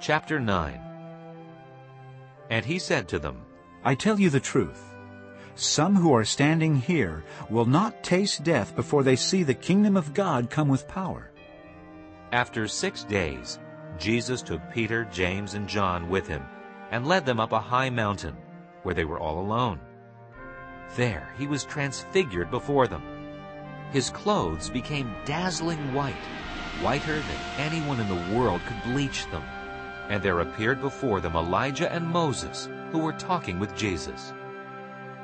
Chapter 9 And he said to them, I tell you the truth. Some who are standing here will not taste death before they see the kingdom of God come with power. After six days, Jesus took Peter, James, and John with him and led them up a high mountain where they were all alone. There he was transfigured before them. His clothes became dazzling white, whiter than anyone in the world could bleach them. And there appeared before them Elijah and Moses, who were talking with Jesus.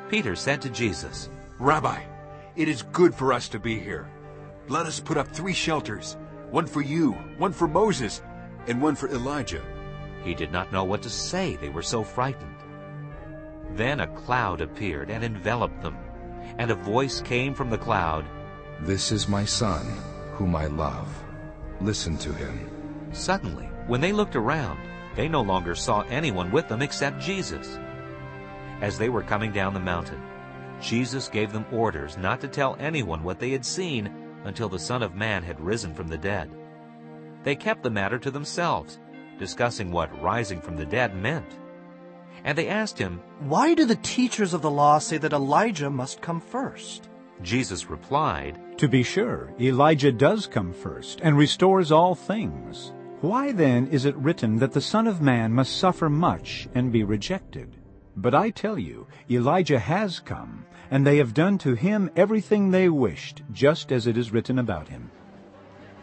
Peter said to Jesus, Rabbi, it is good for us to be here. Let us put up three shelters, one for you, one for Moses, and one for Elijah. He did not know what to say, they were so frightened. Then a cloud appeared and enveloped them, and a voice came from the cloud, This is my son, whom I love. Listen to him. Suddenly, when they looked around, they no longer saw anyone with them except Jesus. As they were coming down the mountain, Jesus gave them orders not to tell anyone what they had seen until the Son of Man had risen from the dead. They kept the matter to themselves, discussing what rising from the dead meant. And they asked him, Why do the teachers of the law say that Elijah must come first? Jesus replied, To be sure, Elijah does come first and restores all things. Why then is it written that the Son of Man must suffer much and be rejected? But I tell you, Elijah has come, and they have done to him everything they wished, just as it is written about him.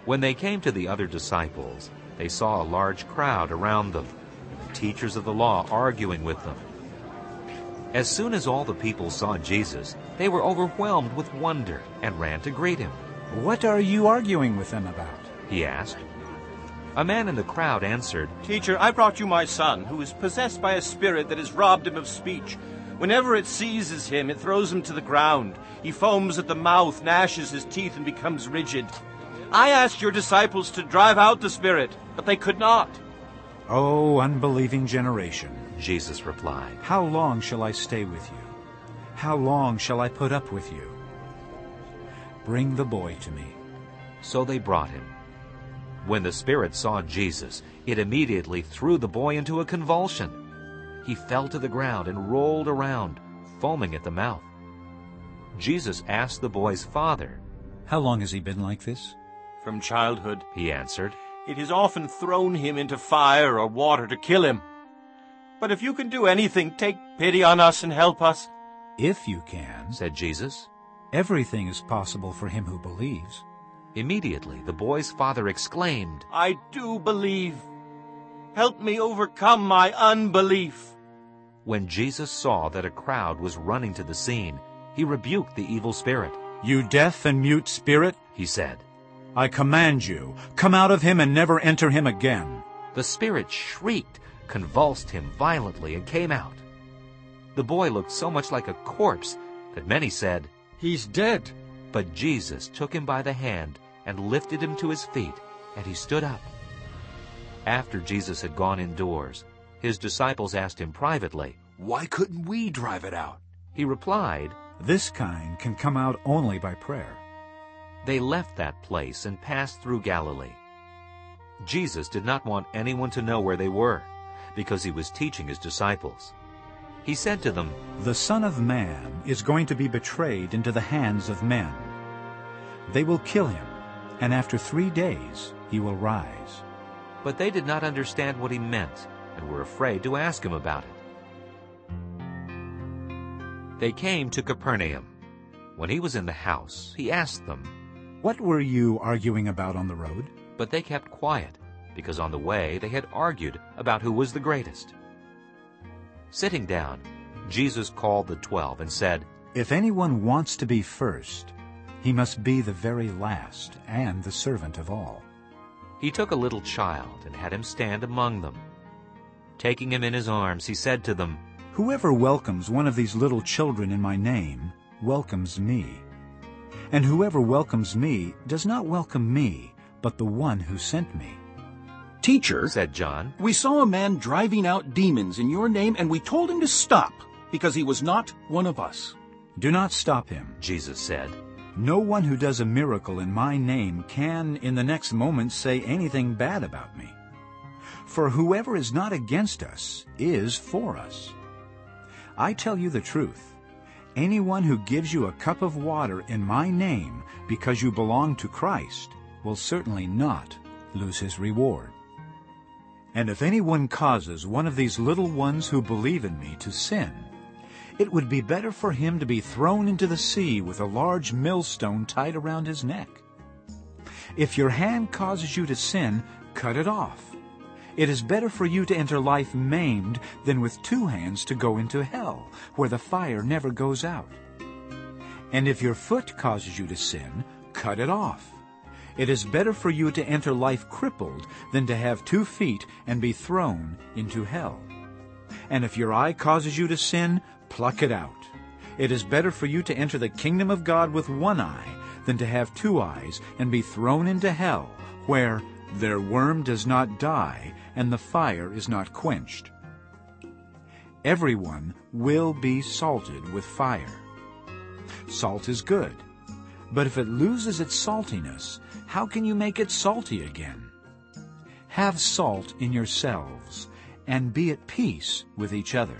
When they came to the other disciples, they saw a large crowd around them, and the teachers of the law arguing with them. As soon as all the people saw Jesus, they were overwhelmed with wonder and ran to greet him. What are you arguing with them about? He asked. A man in the crowd answered, Teacher, I brought you my son, who is possessed by a spirit that has robbed him of speech. Whenever it seizes him, it throws him to the ground. He foams at the mouth, gnashes his teeth, and becomes rigid. I asked your disciples to drive out the spirit, but they could not. O unbelieving generation, Jesus replied, how long shall I stay with you? How long shall I put up with you? Bring the boy to me. So they brought him. When the spirit saw Jesus, it immediately threw the boy into a convulsion. He fell to the ground and rolled around, foaming at the mouth. Jesus asked the boy's father, How long has he been like this? From childhood, He answered, it has often thrown him into fire or water to kill him. But if you can do anything, take pity on us and help us. If you can, said Jesus. everything is possible for him who believes. Immediately the boy's father exclaimed, I do believe. Help me overcome my unbelief. When Jesus saw that a crowd was running to the scene, he rebuked the evil spirit. You deaf and mute spirit, He said, I command you, come out of him and never enter him again. The spirit shrieked, convulsed him violently, and came out. The boy looked so much like a corpse that many said, He's dead. But Jesus took him by the hand and lifted him to his feet, and he stood up. After Jesus had gone indoors, his disciples asked him privately. Why couldn't we drive it out? He replied, This kind can come out only by prayer. They left that place and passed through Galilee. Jesus did not want anyone to know where they were, because he was teaching his disciples. He said to them, The Son of Man is going to be betrayed into the hands of men. They will kill him, and after three days he will rise. But they did not understand what he meant and were afraid to ask him about it. They came to Capernaum. When he was in the house, he asked them, What were you arguing about on the road? but they kept quiet, because on the way they had argued about who was the greatest. Sitting down, Jesus called the twelve and said, If anyone wants to be first, he must be the very last and the servant of all. He took a little child and had him stand among them. Taking him in his arms, he said to them, Whoever welcomes one of these little children in my name welcomes me. And whoever welcomes me does not welcome me, but the one who sent me. Teacher, said John, we saw a man driving out demons in your name, and we told him to stop, because he was not one of us. Do not stop him. Jesus said. No one who does a miracle in my name can in the next moment say anything bad about me. For whoever is not against us is for us. I tell you the truth. Anyone who gives you a cup of water in my name because you belong to Christ will certainly not lose his reward. And if anyone causes one of these little ones who believe in me to sin, it would be better for him to be thrown into the sea with a large millstone tied around his neck. If your hand causes you to sin, cut it off. It is better for you to enter life maimed than with two hands to go into hell, where the fire never goes out. And if your foot causes you to sin, cut it off. It is better for you to enter life crippled than to have two feet and be thrown into hell. And if your eye causes you to sin, pluck it out. It is better for you to enter the kingdom of God with one eye than to have two eyes and be thrown into hell, where their worm does not die and the fire is not quenched. Everyone will be salted with fire. Salt is good, but if it loses its saltiness, how can you make it salty again? Have salt in yourselves, and be at peace with each other.